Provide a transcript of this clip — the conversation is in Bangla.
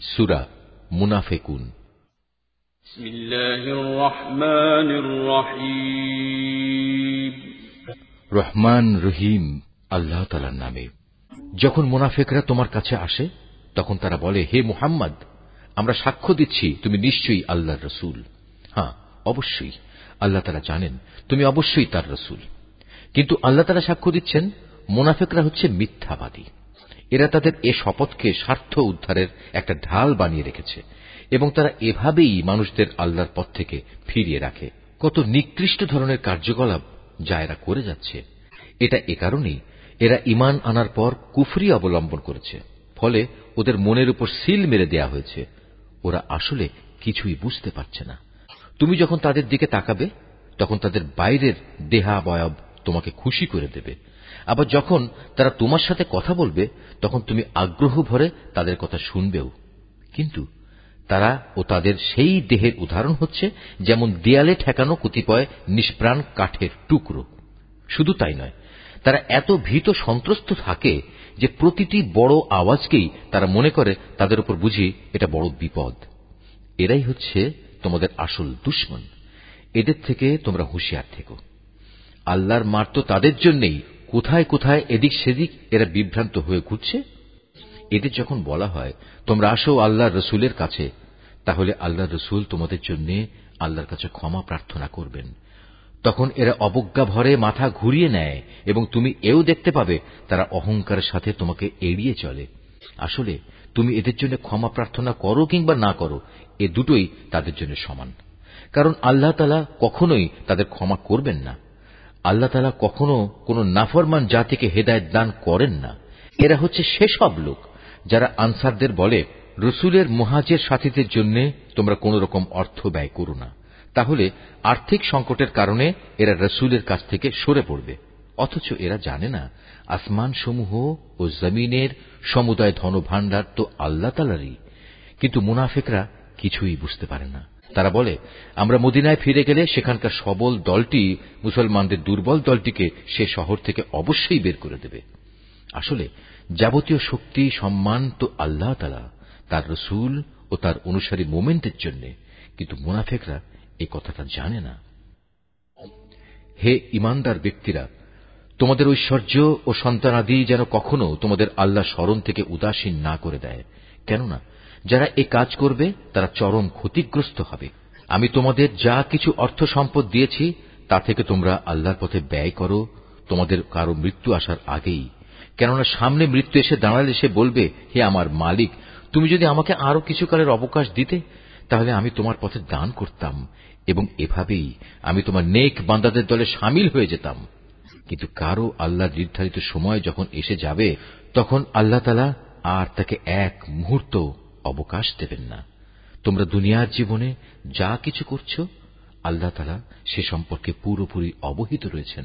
সুরা মুনাফেকুন। রহমান রহিম। আল্লাহ তালার নামে। যখন মুনাফেকরা তোমার কাছে আসে তখন তারা বলে হে মুহাম্মদ আমরা সাক্ষ্য দিচ্ছি তুমি নিশ্চয়ই আল্লাহর রসুল। হ্যাঁ অবশ্যই আল্লাহ তারা জানেন তুমি অবশ্যই তার রসুল। কিন্তু আল্লাহ তারা সাক্ষ্য দিচ্ছেন মোনাফেকরা হচ্ছে মিথ্যাবাদী। এরা তাদের এ শপথকে স্বার্থ উদ্ধারের একটা ঢাল বানিয়ে রেখেছে এবং তারা এভাবেই মানুষদের আল্লাহর পথ থেকে ফিরিয়ে রাখে। কত নিকৃষ্ট ধরনের কার্যকলাপ যা এরা করে যাচ্ছে। এটা এ কারণেই এরা ইমান আনার পর কুফরি অবলম্বন করেছে। ফলে ওদের মনের উপর সিল মেরে দেয়া হয়েছে। ওরা আসলে কিছুই বুঝতে পারছে না। তুমি যখন তাদের দিকে তাকাবে, তখন তাদের বাইরের দেহাবয়ব তোমাকে খুশি করে দেবে। আবার যখন তারা তোমার সাথে কথা বলবে, তখন তুমি আগ্রহ ভরে তাদের কথা শুনবেও। কিন্তু তারা ও তাদের সেই দেহের উদাহরণ হচ্ছে যেমন দেয়ালে ঠেকানো কতিপয় নিষ্প্রাণ কাঠের টুকরো। শুধু তাই নয়, তারা এত ভীত সন্ত্রস্ত থাকে যে প্রতিটি বড় আওয়াজকেই তারা মনে করে তাদের উপর বুঝি এটা বড় বিপদ। এরাই হচ্ছে তোমাদের আসল দুশ্মন। এদের থেকে তোমরা হুঁশিয়ার থেকো। আল্লাহর মার তো তাদের জন্যেই কোথায় কোথায় এদিক সেদিক এরা বিভ্রান্ত হয়ে ঘুরছে? এদের যখন বলা হয়, তোমরা আসো আল্লাহ রসুলের কাছে, তাহলে আল্লাহ রসুল তোমাদের জন্য আল্লাহর কাছে ক্ষমা প্রার্থনা করবেন। তখন এরা অবজ্ঞা ভরে মাথা ঘুরিয়ে নেয় এবং তুমি এও দেখতে পাবে তারা অহংকারের সাথে তোমাকে এড়িয়ে চলে। আসলে তুমি এদের জন্য ক্ষমা প্রার্থনা করো কিংবা না করো, এ দুটোই তাদের জন্য সমান। কারণ আল্লাহ তালা কখনোই তাদের ক্ষমা করবেন না। আল্লাহ তালা কখনো কোন নাফরমান জাতিকে হেদায়ত দান করেন না। এরা হচ্ছে সেসব লোক যারা আনসারদের বলে, রসুলের মহাজের সাথীদের জন্য তোমরা কোন রকম অর্থ ব্যয় করো না। তাহলে আর্থিক সংকটের কারণে এরা রসুলের কাছ থেকে সরে পড়বে। অথচ এরা জানে না আসমান সমূহ ও জমিনের সমুদায় ধনভাণ্ডার তো আল্লাহ তালারই কিন্তু মুনাফেকরা কিছুই বুঝতে পারে না। তারা বলে, আমরা মদিনায় ফিরে গেলে সেখানকার সবল দলটি, মুসলমানদের দুর্বল দলটিকে সে শহর থেকে অবশ্যই বের করে দেবে। আসলে, যাবতীয় শক্তি, সম্মান তো আল্লাহ তালা তার রসুল ও তার অনুসারী মোমেন্টের জন্য। কিন্তু মুনাফেকরা এই কথাটা জানে না। হে ইমানদার ব্যক্তিরা, তোমাদের ঐশ্বর্য ও সন্তানাদি যেন কখনো তোমাদের আল্লাহ স্মরণ থেকে উদাসীন না করে দেয়। কেননা যারা এ কাজ করবে, তারা চরম ক্ষতিগ্রস্ত হবে। আমি তোমাদের যা কিছু অর্থ সম্পদ দিয়েছি, তা থেকে তোমরা আল্লাহর পথে ব্যয় করো। তোমাদের কারও মৃত্যু আসার আগেই। কেননা সামনে মৃত্যু এসে দাঁড়ালে সে বলবে, হে আমার মালিক, তুমি যদি আমাকে আরও কিছু কালের অবকাশ দিতে, তাহলে আমি তোমার পথে দান করতাম এবং এভাবেই আমি তোমার নেক বান্দাদের দলে সামিল হয়ে যেতাম। কিন্তু কারও আল্লাহ নির্ধারিত সময় যখন এসে যাবে, তখন আল্লাহ তালা আর তাকে এক মুহূর্ত অবকাশ দেবেন না। তোমরা দুনিয়ার জীবনে যা কিছু করছ, আল্লাহ তালা সে সম্পর্কে পুরোপুরি অবহিত রয়েছেন।